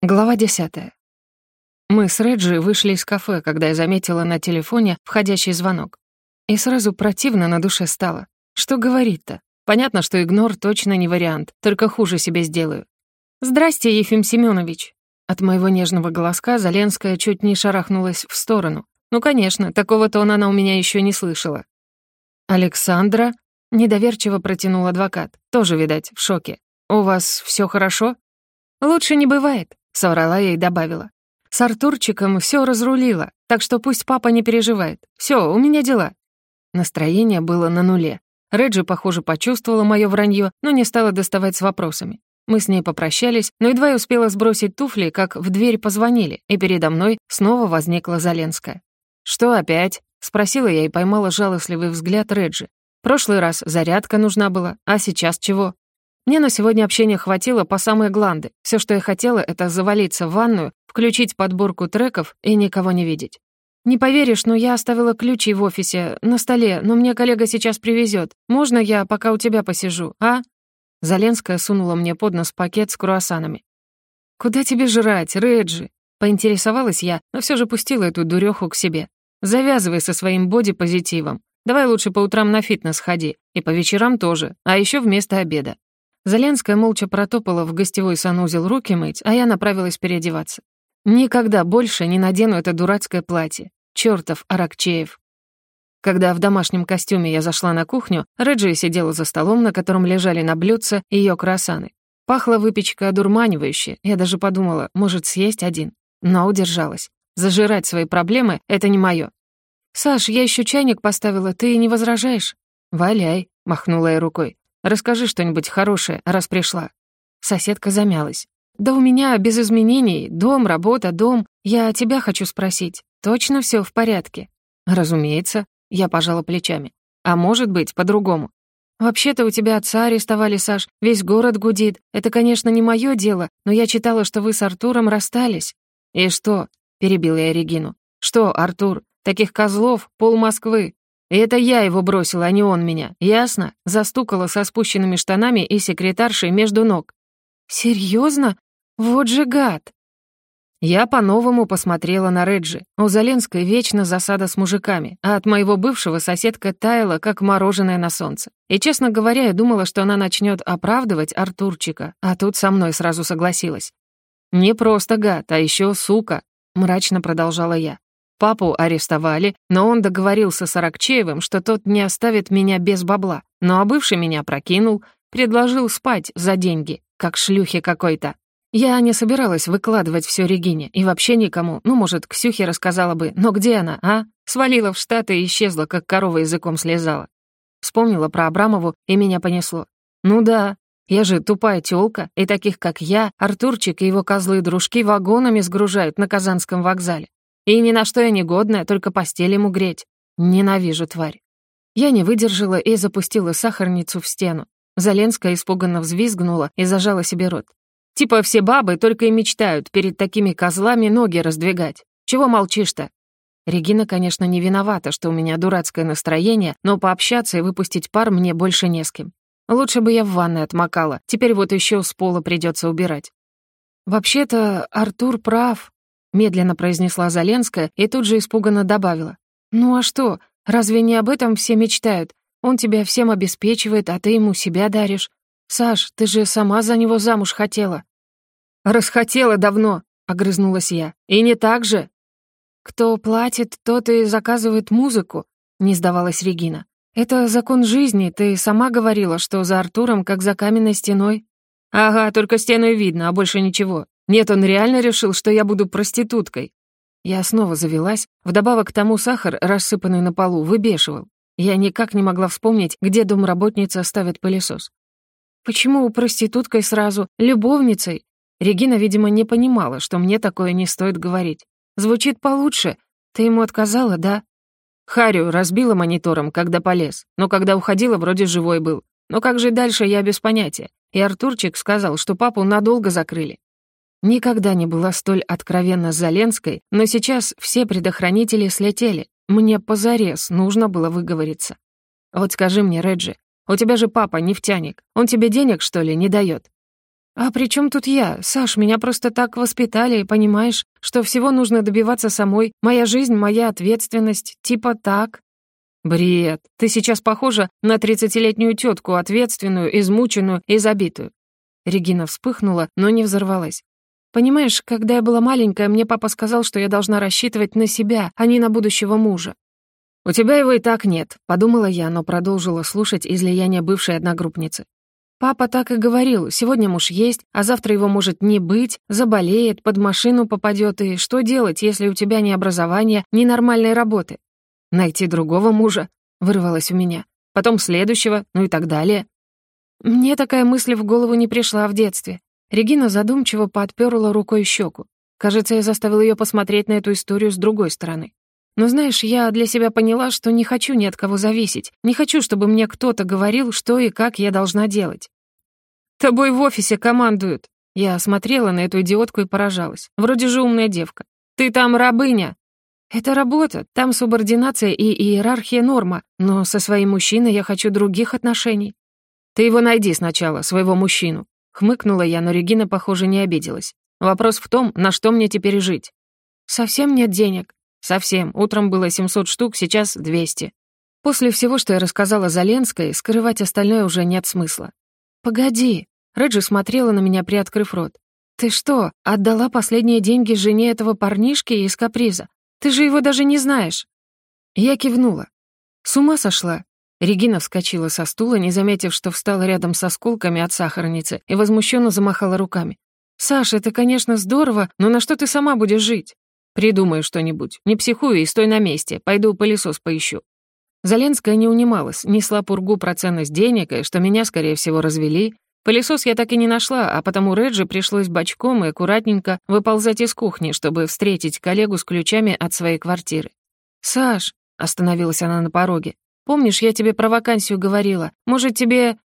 Глава десятая. Мы с Реджи вышли из кафе, когда я заметила на телефоне входящий звонок. И сразу противно на душе стало. Что говорить-то? Понятно, что игнор точно не вариант, только хуже себе сделаю. «Здрасте, Ефим Семенович. От моего нежного голоска Заленская чуть не шарахнулась в сторону. Ну, конечно, такого тона она у меня еще не слышала. «Александра?» — недоверчиво протянул адвокат, тоже, видать, в шоке. «У вас все хорошо?» «Лучше не бывает», соврала я и добавила. С Артурчиком все разрулила, так что пусть папа не переживает. Все, у меня дела. Настроение было на нуле. Реджи, похоже, почувствовала мое вранье, но не стала доставать с вопросами. Мы с ней попрощались, но едва я успела сбросить туфли, как в дверь позвонили, и передо мной снова возникла Заленская. «Что опять?» — спросила я и поймала жалостливый взгляд Реджи. «Прошлый раз зарядка нужна была, а сейчас чего?» Мне на сегодня общения хватило по самые гланды. Все, что я хотела, это завалиться в ванную, включить подборку треков и никого не видеть. «Не поверишь, но я оставила ключи в офисе, на столе, но мне коллега сейчас привезет. Можно я пока у тебя посижу, а?» Заленская сунула мне под нос пакет с круассанами. «Куда тебе жрать, Реджи?» Поинтересовалась я, но все же пустила эту дуреху к себе. «Завязывай со своим боди-позитивом. Давай лучше по утрам на фитнес ходи, и по вечерам тоже, а еще вместо обеда. Заленская молча протопала в гостевой санузел руки мыть, а я направилась переодеваться. Никогда больше не надену это дурацкое платье. Чёртов Аракчеев. Когда в домашнем костюме я зашла на кухню, Реджи сидела за столом, на котором лежали на блюдце её круассаны. Пахла выпечка одурманивающе, я даже подумала, может, съесть один. Но удержалась. Зажирать свои проблемы — это не моё. «Саш, я ещё чайник поставила, ты не возражаешь?» «Валяй», — махнула я рукой. Расскажи что-нибудь хорошее, раз пришла». Соседка замялась. «Да у меня без изменений. Дом, работа, дом. Я тебя хочу спросить. Точно все в порядке?» «Разумеется», — я пожала плечами. «А может быть, по-другому. «Вообще-то у тебя отца арестовали, Саш, весь город гудит. Это, конечно, не мое дело, но я читала, что вы с Артуром расстались». «И что?» — перебил я Регину. «Что, Артур? Таких козлов пол Москвы. И это я его бросила, а не он меня. Ясно? Застукала со спущенными штанами и секретаршей между ног. Серьезно? Вот же гад. Я по-новому посмотрела на Реджи. У Заленской вечно засада с мужиками, а от моего бывшего соседка таяла, как мороженое на солнце. И, честно говоря, я думала, что она начнет оправдывать Артурчика, а тут со мной сразу согласилась. «Не просто гад, а еще сука», — мрачно продолжала я. Папу арестовали, но он договорился с Аракчеевым, что тот не оставит меня без бабла. Ну а бывший меня прокинул, предложил спать за деньги, как шлюхи какой-то. Я не собиралась выкладывать все Регине и вообще никому. Ну, может, Ксюхе рассказала бы, но где она, а? Свалила в Штаты и исчезла, как корова языком слезала. Вспомнила про Абрамову, и меня понесло. Ну да, я же тупая тёлка, и таких, как я, Артурчик и его козлы-дружки вагонами сгружают на Казанском вокзале. И ни на что я не годная, только постель ему греть. Ненавижу тварь. Я не выдержала и запустила сахарницу в стену. Заленская испуганно взвизгнула и зажала себе рот. Типа все бабы только и мечтают перед такими козлами ноги раздвигать. Чего молчишь-то? Регина, конечно, не виновата, что у меня дурацкое настроение, но пообщаться и выпустить пар мне больше не с кем. Лучше бы я в ванной отмокала, теперь вот еще с пола придется убирать. Вообще-то Артур прав, медленно произнесла Заленская и тут же испуганно добавила. «Ну а что, разве не об этом все мечтают? Он тебя всем обеспечивает, а ты ему себя даришь. Саш, ты же сама за него замуж хотела». «Расхотела давно», — огрызнулась я. «И не так же». «Кто платит, тот и заказывает музыку», — не сдавалась Регина. «Это закон жизни, ты сама говорила, что за Артуром, как за каменной стеной». «Ага, только стену видно, а больше ничего. Нет, он реально решил, что я буду проституткой. Я снова завелась, вдобавок к тому сахар, рассыпанный на полу, выбешивал. Я никак не могла вспомнить, где домработница ставит пылесос. Почему проституткой сразу, любовницей? Регина, видимо, не понимала, что мне такое не стоит говорить. Звучит получше. Ты ему отказала, да? Харю разбила монитором, когда полез, но когда уходила, вроде живой был. Но как же дальше, я без понятия. И Артурчик сказал, что папу надолго закрыли. Никогда не была столь откровенно Заленской, но сейчас все предохранители слетели. Мне позарез нужно было выговориться. Вот скажи мне, Реджи, у тебя же папа нефтяник. Он тебе денег, что ли, не дает? «А при чем тут я? Саш, меня просто так воспитали, понимаешь, что всего нужно добиваться самой. Моя жизнь, моя ответственность. Типа так». «Бред. Ты сейчас похожа на тридцатилетнюю тетку, ответственную, измученную и забитую». Регина вспыхнула, но не взорвалась. «Понимаешь, когда я была маленькая, мне папа сказал, что я должна рассчитывать на себя, а не на будущего мужа. «У тебя его и так нет», — подумала я, но продолжила слушать излияние бывшей одногруппницы. Папа так и говорил, сегодня муж есть, а завтра его может не быть, заболеет, под машину попадет, и что делать, если у тебя ни образования, ни нормальной работы? Найти другого мужа, вырвалось у меня. Потом следующего, ну и так далее. Мне такая мысль в голову не пришла в детстве. Регина задумчиво подперла рукой щеку. Кажется, я заставил ее посмотреть на эту историю с другой стороны. Но знаешь, я для себя поняла, что не хочу ни от кого зависеть. Не хочу, чтобы мне кто-то говорил, что и как я должна делать. «Тобой в офисе командуют!» Я смотрела на эту идиотку и поражалась. Вроде же умная девка. «Ты там рабыня!» «Это работа, там субординация и иерархия норма, но со своим мужчиной я хочу других отношений». «Ты его найди сначала, своего мужчину», — хмыкнула я, но Регина, похоже, не обиделась. «Вопрос в том, на что мне теперь жить?» «Совсем нет денег. Совсем. Утром было 700 штук, сейчас 200. После всего, что я рассказала Заленской, скрывать остальное уже нет смысла. «Погоди!» — Реджи смотрела на меня, приоткрыв рот. «Ты что, отдала последние деньги жене этого парнишки из каприза? Ты же его даже не знаешь!» Я кивнула. «С ума сошла?» Регина вскочила со стула, не заметив, что встала рядом со осколками от сахарницы, и возмущенно замахала руками. «Саша, это, конечно, здорово, но на что ты сама будешь жить? Придумай что-нибудь. Не психуй и стой на месте. Пойду пылесос поищу». Заленская не унималась, несла пургу про ценность денег, и что меня, скорее всего, развели. Пылесос я так и не нашла, а потому Реджи пришлось бочком и аккуратненько выползать из кухни, чтобы встретить коллегу с ключами от своей квартиры. «Саш», — остановилась она на пороге, «помнишь, я тебе про вакансию говорила? Может, тебе...»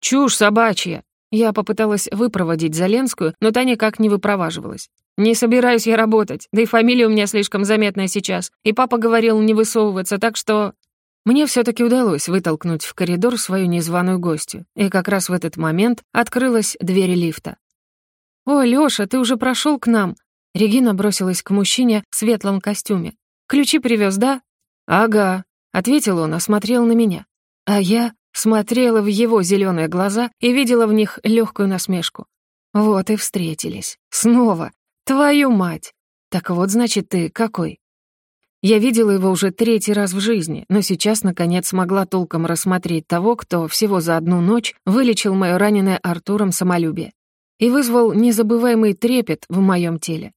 «Чушь собачья!» Я попыталась выпроводить Заленскую, но та никак не выпроваживалась. «Не собираюсь я работать, да и фамилия у меня слишком заметная сейчас, и папа говорил не высовываться, так что...» Мне все таки удалось вытолкнуть в коридор свою незваную гостью, и как раз в этот момент открылась дверь лифта. «О, Лёша, ты уже прошел к нам?» Регина бросилась к мужчине в светлом костюме. «Ключи привез, да?» «Ага», — ответил он, осмотрел на меня. А я смотрела в его зеленые глаза и видела в них легкую насмешку. Вот и встретились. Снова. Твою мать! Так вот, значит, ты какой? Я видела его уже третий раз в жизни, но сейчас, наконец, смогла толком рассмотреть того, кто всего за одну ночь вылечил мое раненое Артуром самолюбие и вызвал незабываемый трепет в моем теле.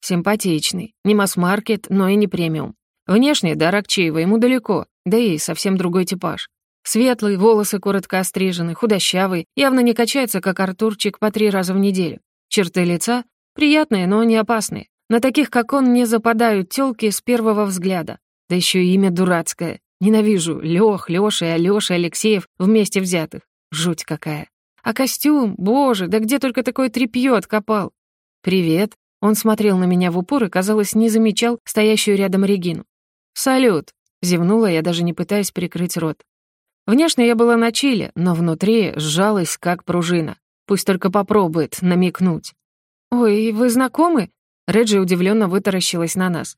Симпатичный, не масс-маркет, но и не премиум. Внешне до Рокчеева ему далеко, да и совсем другой типаж. Светлый, волосы коротко острижены, худощавый, явно не качается, как Артурчик, по три раза в неделю. Черты лица Приятные, но не опасные. На таких, как он, не западают тёлки с первого взгляда. Да еще и имя дурацкое. Ненавижу Лёх, Лёша и Алёша Алексеев вместе взятых. Жуть какая. А костюм, боже, да где только такое тряпьё откопал? Привет. Он смотрел на меня в упор и, казалось, не замечал стоящую рядом Регину. «Салют!» — зевнула я, даже не пытаясь прикрыть рот. Внешне я была на чиле, но внутри сжалась, как пружина. Пусть только попробует намекнуть. «Ой, вы знакомы?» Реджи удивленно вытаращилась на нас.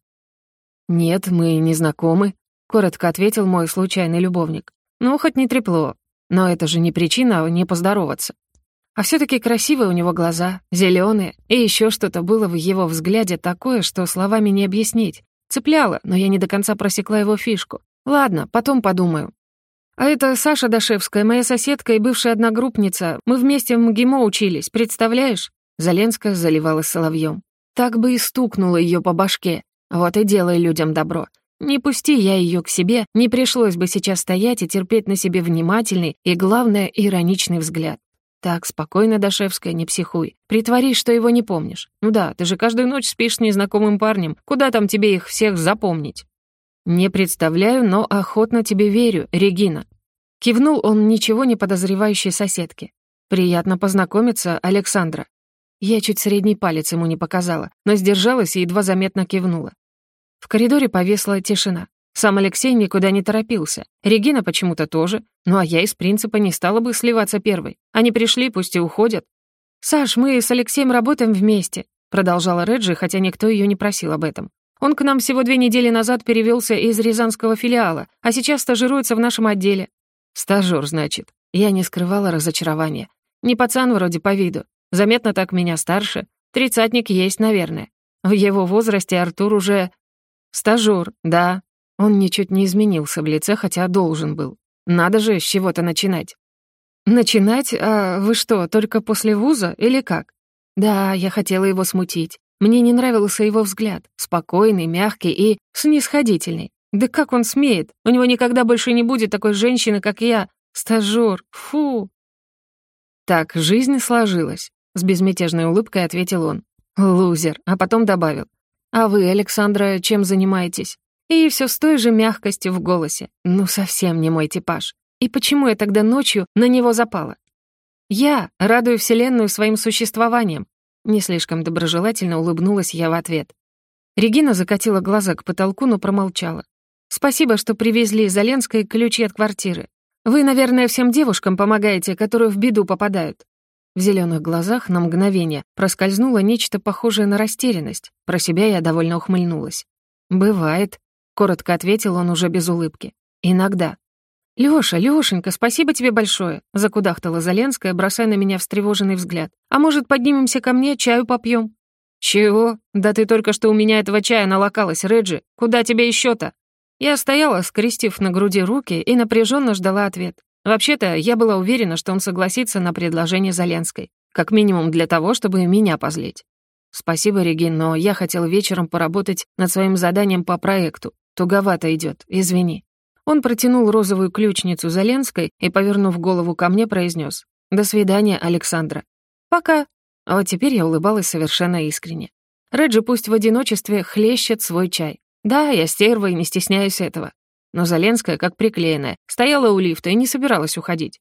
«Нет, мы не знакомы», — коротко ответил мой случайный любовник. «Ну, хоть не трепло. Но это же не причина не поздороваться. А все таки красивые у него глаза, зеленые, и еще что-то было в его взгляде такое, что словами не объяснить. Цепляло, но я не до конца просекла его фишку. Ладно, потом подумаю. А это Саша Дашевская, моя соседка и бывшая одногруппница. Мы вместе в МГИМО учились, представляешь? Заленская заливалась соловьем. Так бы и стукнула ее по башке. Вот и делай людям добро. Не пусти я ее к себе, не пришлось бы сейчас стоять и терпеть на себе внимательный и, главное, ироничный взгляд. Так, спокойно, Дашевская, не психуй. Притворись, что его не помнишь. Ну да, ты же каждую ночь спишь с незнакомым парнем. Куда там тебе их всех запомнить? Не представляю, но охотно тебе верю, Регина. Кивнул он ничего не подозревающей соседке. Приятно познакомиться, Александра. Я чуть средний палец ему не показала, но сдержалась и едва заметно кивнула. В коридоре повесла тишина. Сам Алексей никуда не торопился. Регина почему-то тоже. Ну а я из принципа не стала бы сливаться первой. Они пришли, пусть и уходят. «Саш, мы с Алексеем работаем вместе», — продолжала Реджи, хотя никто ее не просил об этом. «Он к нам всего две недели назад перевелся из рязанского филиала, а сейчас стажируется в нашем отделе». «Стажёр, значит». Я не скрывала разочарования. Не пацан вроде по виду. Заметно так меня старше. Тридцатник есть, наверное. В его возрасте Артур уже... Стажёр, да. Он ничуть не изменился в лице, хотя должен был. Надо же с чего-то начинать. «Начинать? А вы что, только после вуза или как?» «Да, я хотела его смутить. Мне не нравился его взгляд. Спокойный, мягкий и снисходительный. Да как он смеет? У него никогда больше не будет такой женщины, как я. Стажёр. Фу!» «Так, жизнь сложилась», — с безмятежной улыбкой ответил он. «Лузер», а потом добавил. «А вы, Александра, чем занимаетесь?» И все с той же мягкостью в голосе. Ну, совсем не мой типаж. И почему я тогда ночью на него запала? Я радую Вселенную своим существованием. Не слишком доброжелательно улыбнулась я в ответ. Регина закатила глаза к потолку, но промолчала. «Спасибо, что привезли из Оленской ключи от квартиры. Вы, наверное, всем девушкам помогаете, которые в беду попадают». В зеленых глазах на мгновение проскользнуло нечто похожее на растерянность. Про себя я довольно ухмыльнулась. «Бывает», — коротко ответил он уже без улыбки. «Иногда». «Лёша, Лёшенька, спасибо тебе большое», — закудахтала Заленская, бросая на меня встревоженный взгляд. «А может, поднимемся ко мне, чаю попьем? «Чего? Да ты только что у меня этого чая налокалась, Реджи. Куда тебе ещё то Я стояла, скрестив на груди руки, и напряженно ждала ответ. Вообще-то, я была уверена, что он согласится на предложение Заленской. Как минимум для того, чтобы меня позлить. «Спасибо, Регин, но я хотел вечером поработать над своим заданием по проекту. Туговато идёт, извини». Он протянул розовую ключницу Заленской и, повернув голову ко мне, произнес: «До свидания, Александра». «Пока». А вот теперь я улыбалась совершенно искренне. Реджи пусть в одиночестве хлещет свой чай. Да, я стерва и не стесняюсь этого. Но Заленская, как приклеенная, стояла у лифта и не собиралась уходить.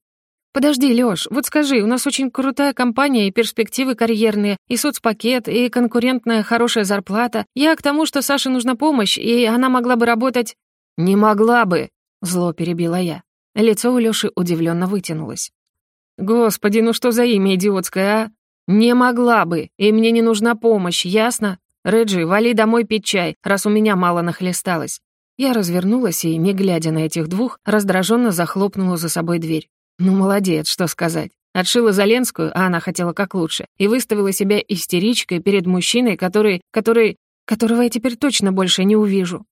«Подожди, Лёш, вот скажи, у нас очень крутая компания и перспективы карьерные, и соцпакет, и конкурентная хорошая зарплата. Я к тому, что Саше нужна помощь, и она могла бы работать...» «Не могла бы!» Зло перебила я. Лицо у Лёши удивленно вытянулось. «Господи, ну что за имя идиотское, а? Не могла бы, и мне не нужна помощь, ясно? Реджи, вали домой пить чай, раз у меня мало нахлесталось». Я развернулась и, не глядя на этих двух, раздраженно захлопнула за собой дверь. Ну, молодец, что сказать. Отшила Заленскую, а она хотела как лучше, и выставила себя истеричкой перед мужчиной, который... который... которого я теперь точно больше не увижу.